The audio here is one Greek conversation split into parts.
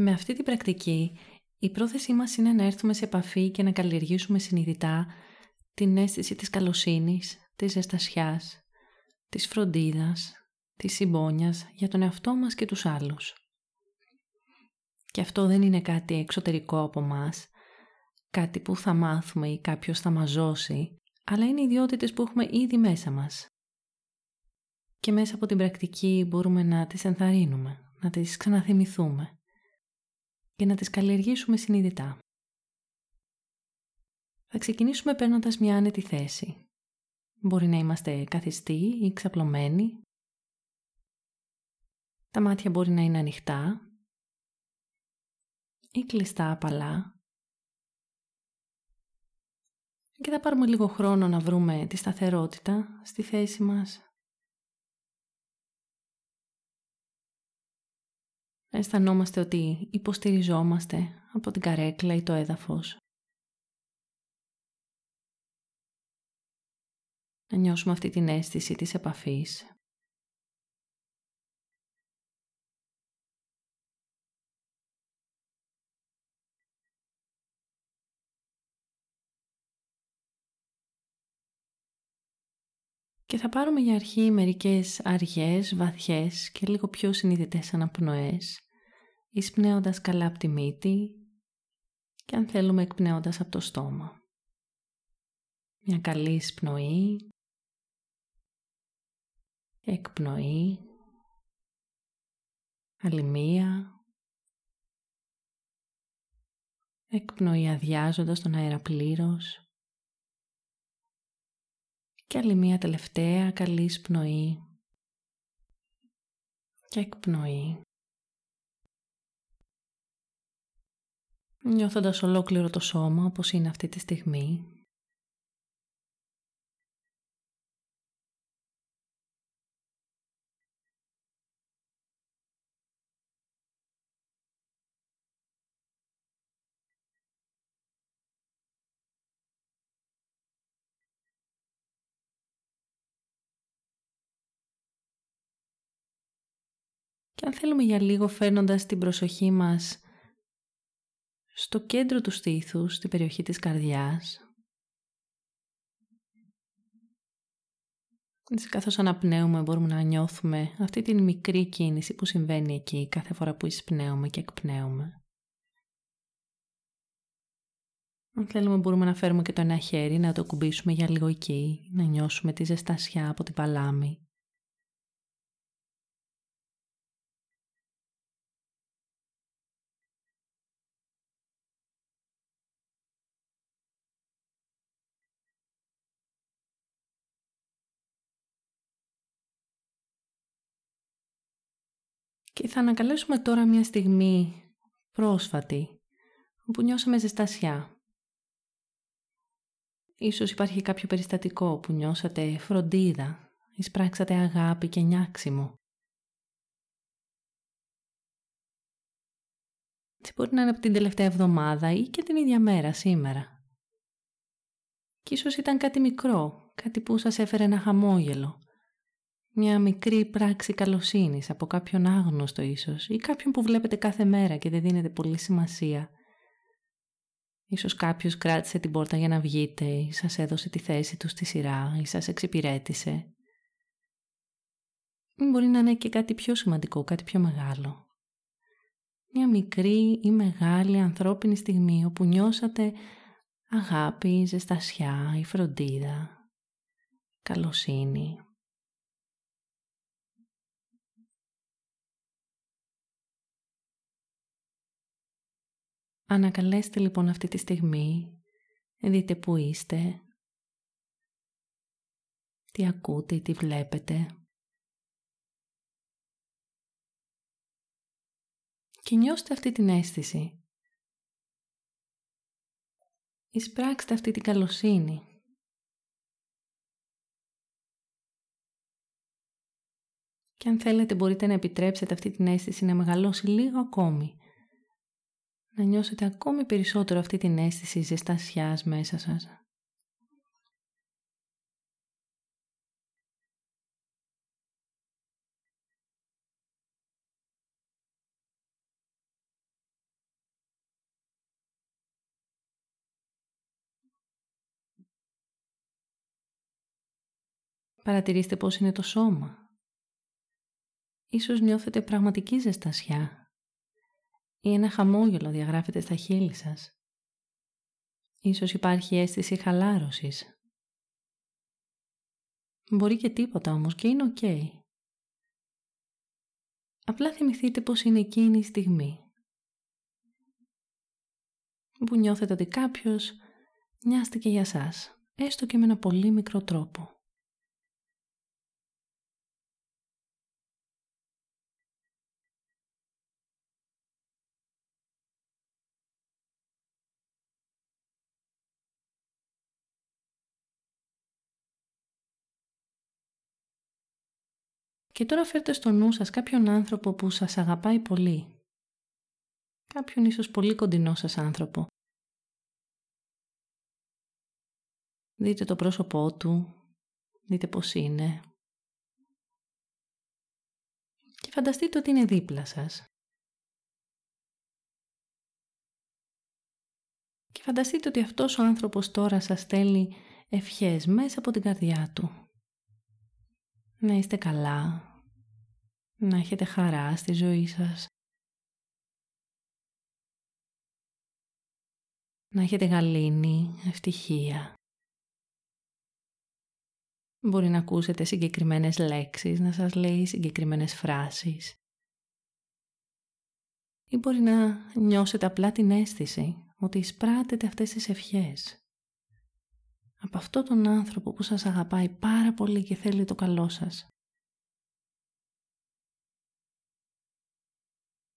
Με αυτή την πρακτική, η πρόθεσή μας είναι να έρθουμε σε επαφή και να καλλιεργήσουμε συνειδητά την αίσθηση της καλοσύνης, της ζεστασιάς, της φροντίδας, της συμπόνιας για τον εαυτό μας και τους άλλους. Και αυτό δεν είναι κάτι εξωτερικό από μας, κάτι που θα μάθουμε ή κάποιος θα μας ζώσει, αλλά είναι ιδιότητες που έχουμε ήδη μέσα μας. Και μέσα από την πρακτική μπορούμε να τις ενθαρρύνουμε, να τις ξαναθυμηθούμε και να τις καλλιεργήσουμε συνειδητά. Θα ξεκινήσουμε παίρνοντας μια άνετη θέση. Μπορεί να είμαστε καθιστοί ή ξαπλωμένοι. Τα μάτια μπορεί να είναι ανοιχτά ή κλειστά απαλά. Και θα πάρουμε λίγο χρόνο να βρούμε τη σταθερότητα στη θέση μας αισθανόμαστε ότι υποστηριζόμαστε από την καρέκλα ή το έδαφος. Να νιώσουμε αυτή την αίσθηση της επαφής. Και θα πάρουμε για αρχή μερικές αργές, βαθιές και λίγο πιο συνειδητές αναπνοές, εισπνέοντας καλά από τη μύτη και αν θέλουμε εκπνέοντας από το στόμα. Μια καλή εισπνοή, εκπνοή, άλλη μία, εκπνοή αδειάζοντας τον αέρα πλήρως, και άλλη μία τελευταία καλή εισπνοή και εκπνοή. Νιώθοντας ολόκληρο το σώμα όπως είναι αυτή τη στιγμή αν θέλουμε για λίγο φέρνοντας την προσοχή μας στο κέντρο του στήθους, στην περιοχή της καρδιάς, καθώς αναπνέουμε μπορούμε να νιώθουμε αυτή την μικρή κίνηση που συμβαίνει εκεί κάθε φορά που εισπνέουμε και εκπνέουμε. Αν θέλουμε μπορούμε να φέρουμε και το ένα χέρι, να το κουμπίσουμε για λίγο εκεί, να νιώσουμε τη ζεστασιά από την παλάμη. Και θα ανακαλέσουμε τώρα μια στιγμή πρόσφατη όπου νιώσαμε ζεστασιά. Ίσως υπάρχει κάποιο περιστατικό που νιώσατε φροντίδα, εισπράξατε αγάπη και νιάξιμο. Έτσι μπορεί να είναι από την τελευταία εβδομάδα ή και την ίδια μέρα σήμερα. Και ίσως ήταν κάτι μικρό, κάτι που σας έφερε ένα χαμόγελο μια μικρή πράξη καλοσύνης από κάποιον άγνωστο ίσως ή κάποιον που βλέπετε κάθε μέρα και δεν δίνετε πολύ σημασία. Ίσως κάποιος κράτησε την πόρτα για να βγείτε ή σας έδωσε τη θέση του στη σειρά ή σας εξυπηρέτησε. Μπορεί να είναι και κάτι πιο σημαντικό, κάτι πιο μεγάλο. Μια μικρή ή μεγάλη ανθρώπινη στιγμή όπου νιώσατε αγάπη, ζεστασιά ή φροντίδα, καλοσύνη. Ανακαλέστε λοιπόν αυτή τη στιγμή, δείτε που είστε, τι ακούτε, τι βλέπετε. Και νιώστε αυτή την αίσθηση. Εισπράξτε αυτή την καλοσύνη. Και αν θέλετε μπορείτε να επιτρέψετε αυτή την αίσθηση να μεγαλώσει λίγο ακόμη να νιώσετε ακόμη περισσότερο αυτή την αίσθηση ζεστασιάς μέσα σας. Παρατηρήστε πώς είναι το σώμα. Ίσως νιώθετε πραγματική ζεστασιά ή ένα χαμόγελο διαγράφεται στα χείλη σας. Ίσως υπάρχει αίσθηση χαλάρωσης. Μπορεί και τίποτα όμως και είναι οκ. Απλά θυμηθείτε πως είναι εκείνη η στιγμή. Που νιώθετε ότι κάποιος νοιάστηκε για σας, έστω και με ένα πολύ μικρό τρόπο. Και τώρα φέρτε στο νου σας κάποιον άνθρωπο που σας αγαπάει πολύ. Κάποιον ίσως πολύ κοντινό σας άνθρωπο. Δείτε το πρόσωπό του, δείτε πώς είναι. Και φανταστείτε ότι είναι δίπλα σας. Και φανταστείτε ότι αυτός ο άνθρωπος τώρα σας στέλνει ευχές μέσα από την καρδιά του. Να είστε καλά, να έχετε χαρά στη ζωή σας, να έχετε γαλήνη, ευτυχία. Μπορεί να ακούσετε συγκεκριμένες λέξεις, να σας λέει συγκεκριμένες φράσεις. Ή μπορεί να νιώσετε απλά την αίσθηση ότι εισπράτετε αυτές τις ευχές. Από αυτόν τον άνθρωπο που σας αγαπάει πάρα πολύ και θέλει το καλό σας.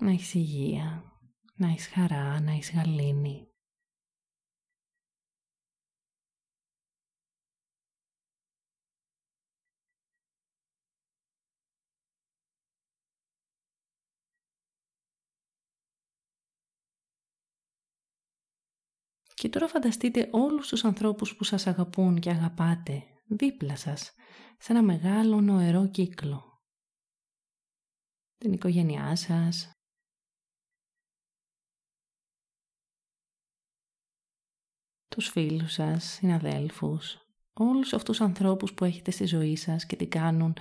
Να έχεις υγεία, να έχεις χαρά, να έχεις γαλήνη. Και τώρα φανταστείτε όλους τους ανθρώπους που σας αγαπούν και αγαπάτε δίπλα σας, σε ένα μεγάλο νοερό κύκλο. Την οικογένειά σας, τους φίλους σας, συναδέλφους, όλους αυτούς τους ανθρώπους που έχετε στη ζωή σας και την κάνουν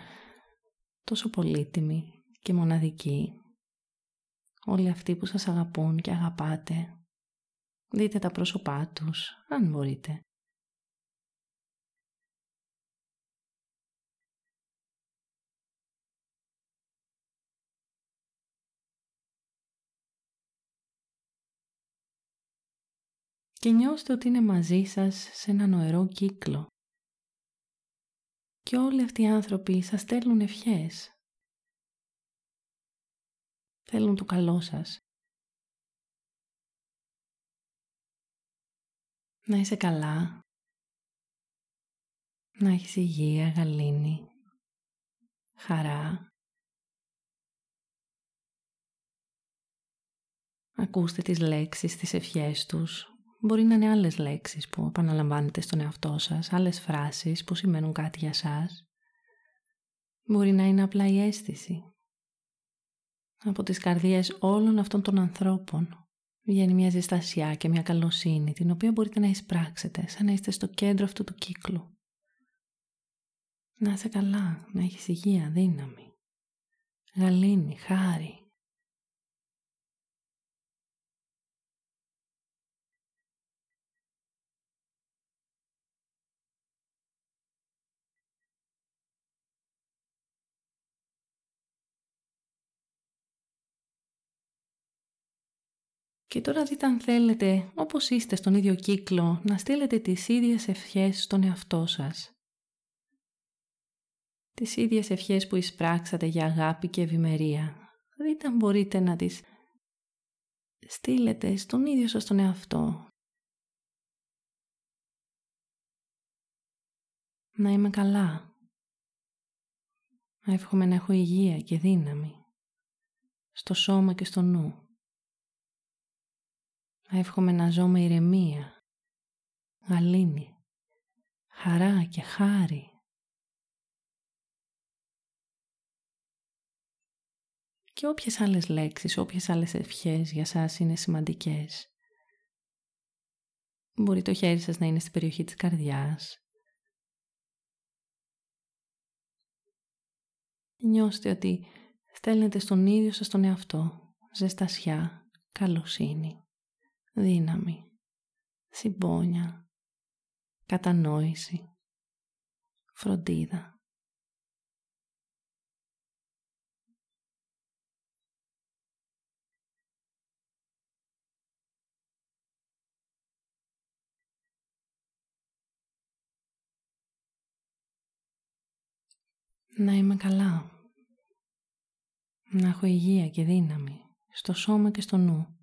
τόσο πολύτιμη και μοναδική. Όλοι αυτοί που σας αγαπούν και αγαπάτε. Δείτε τα πρόσωπά τους, αν μπορείτε. Και νιώστε ότι είναι μαζί σας σε ένα νοερό κύκλο. Και όλοι αυτοί οι άνθρωποι σας στέλνουν ευχές. Θέλουν το καλό σας. Να είσαι καλά. Να έχεις υγεία, γαλήνη, χαρά. Ακούστε τις λέξεις, τις ευχές τους Μπορεί να είναι άλλες λέξεις που επαναλαμβάνετε στον εαυτό σας, άλλες φράσεις που σημαίνουν κάτι για σας. Μπορεί να είναι απλά η αίσθηση. Από τις καρδιές όλων αυτών των ανθρώπων βγαίνει μια ζεστασιά και μια καλοσύνη την οποία μπορείτε να εισπράξετε σαν να είστε στο κέντρο αυτού του κύκλου. Να είσαι καλά, να έχεις υγεία, δύναμη, γαλήνη, χάρη, Και τώρα δείτε αν θέλετε, όπως είστε στον ίδιο κύκλο, να στείλετε τις ίδιες ευχές στον εαυτό σας. Τις ίδιες ευχές που εισπράξατε για αγάπη και ευημερία. Δείτε αν μπορείτε να τις στείλετε στον ίδιο σας τον εαυτό. Να είμαι καλά. Να εύχομαι να έχω υγεία και δύναμη. Στο σώμα και στο νου. Εύχομαι να ζω με ηρεμία, γαλήνη, χαρά και χάρη. Και όποιες άλλες λέξεις, όποιες άλλες ευχές για σας είναι σημαντικές. Μπορεί το χέρι σας να είναι στην περιοχή της καρδιάς. και νιώστε ότι στέλνετε στον ίδιο σας τον εαυτό ζεστασιά, καλοσύνη, δύναμη, συμπόνια, κατανόηση, φροντίδα. Να είμαι καλά. Να έχω υγεία και δύναμη στο σώμα και στο νου.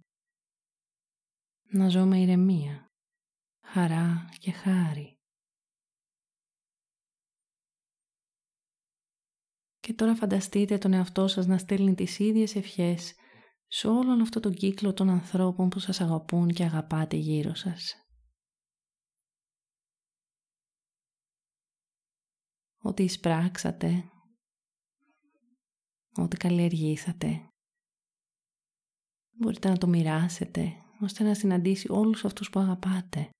Να ζω με ηρεμία, χαρά και χάρη. Και τώρα φανταστείτε τον εαυτό σας να στέλνει τις ίδιες ευχές σε όλον αυτό τον κύκλο των ανθρώπων που σας αγαπούν και αγαπάτε γύρω σας. Ότι εισπράξατε, ότι καλλιεργήσατε. Μπορείτε να το μοιράσετε ώστε να συναντήσει όλους αυτούς που αγαπάτε.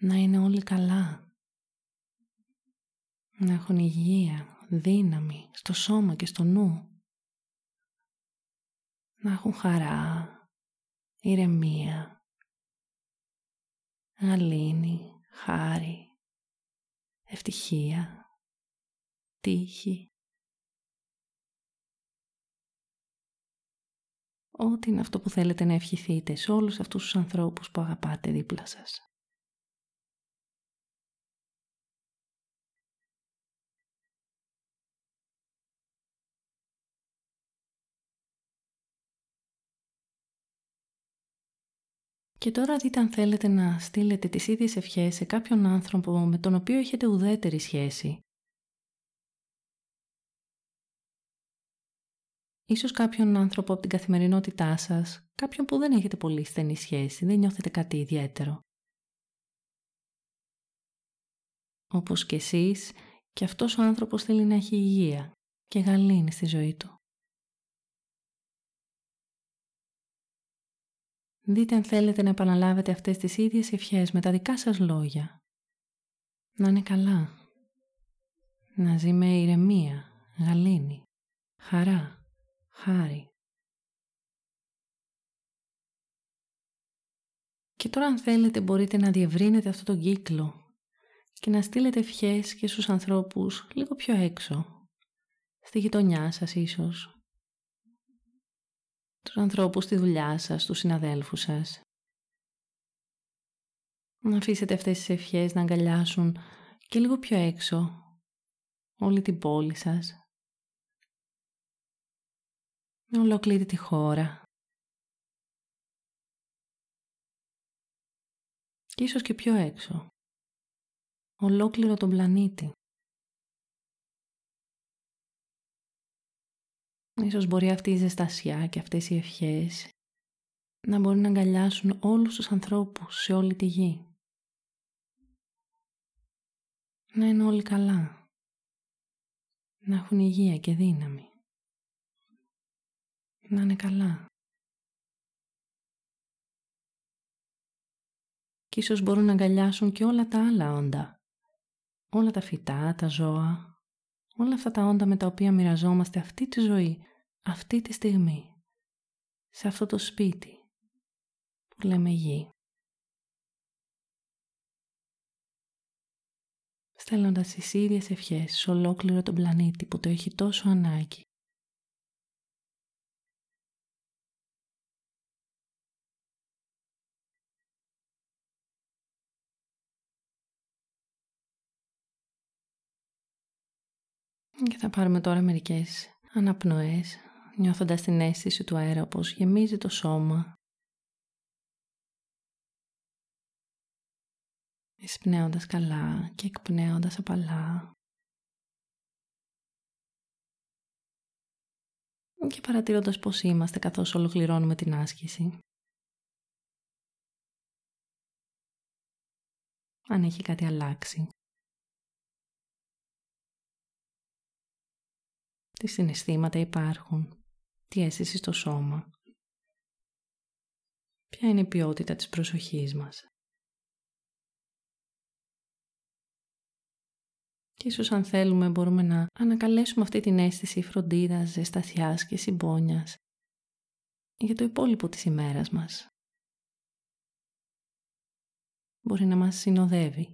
Να είναι όλοι καλά να έχουν υγεία, δύναμη στο σώμα και στο νου. Να έχουν χαρά, ηρεμία, γαλήνη, χάρη, ευτυχία, τύχη. Ό,τι είναι αυτό που θέλετε να ευχηθείτε σε όλους αυτούς τους ανθρώπους που αγαπάτε δίπλα σας. Και τώρα δείτε αν θέλετε να στείλετε τις ίδιες ευχές σε κάποιον άνθρωπο με τον οποίο έχετε ουδέτερη σχέση. Ίσως κάποιον άνθρωπο από την καθημερινότητά σας, κάποιον που δεν έχετε πολύ στενή σχέση, δεν νιώθετε κάτι ιδιαίτερο. Όπως και εσείς, και αυτός ο άνθρωπος θέλει να έχει υγεία και γαλήνη στη ζωή του. Δείτε αν θέλετε να επαναλάβετε αυτές τις ίδιες ευχές με τα δικά σας λόγια. Να είναι καλά. Να ζει με ηρεμία, γαλήνη, χαρά, χάρη. Και τώρα αν θέλετε μπορείτε να διευρύνετε αυτό τον κύκλο και να στείλετε ευχές και στους ανθρώπους λίγο πιο έξω. Στη γειτονιά σας ίσως, τους ανθρώπους στη δουλειά σας, τους συναδέλφους σας. Να αφήσετε αυτές τις ευχές να αγκαλιάσουν και λίγο πιο έξω όλη την πόλη σας. Με ολόκληρη τη χώρα. Και ίσως και πιο έξω. Ολόκληρο τον πλανήτη. Ίσως μπορεί αυτή η ζεστασιά και αυτές οι ευχές να μπορούν να αγκαλιάσουν όλους τους ανθρώπους σε όλη τη γη. Να είναι όλοι καλά. Να έχουν υγεία και δύναμη. Να είναι καλά. Και ίσως μπορούν να αγκαλιάσουν και όλα τα άλλα όντα. Όλα τα φυτά, τα ζώα, όλα αυτά τα όντα με τα οποία μοιραζόμαστε αυτή τη ζωή, αυτή τη στιγμή, σε αυτό το σπίτι που λέμε γη. Στέλνοντας τις ίδιες ευχές σε ολόκληρο τον πλανήτη που το έχει τόσο ανάγκη. Και θα πάρουμε τώρα μερικές αναπνοές, νιώθοντας την αίσθηση του αέρα όπως γεμίζει το σώμα. Εισπνέοντας καλά και εκπνέοντας απαλά. Και παρατηρώντας πώς είμαστε καθώς ολοκληρώνουμε την άσκηση. Αν έχει κάτι αλλάξει. Τι συναισθήματα υπάρχουν, τι αίσθηση στο σώμα; Ποια είναι η ποιότητα της προσοχής μας; Και ίσως αν θέλουμε μπορούμε να ανακαλέσουμε αυτή την αίσθηση φροντίδας, ζεστασιάς και συμπόνιας για το υπόλοιπο της ημέρας μας. Μπορεί να μας συνοδεύει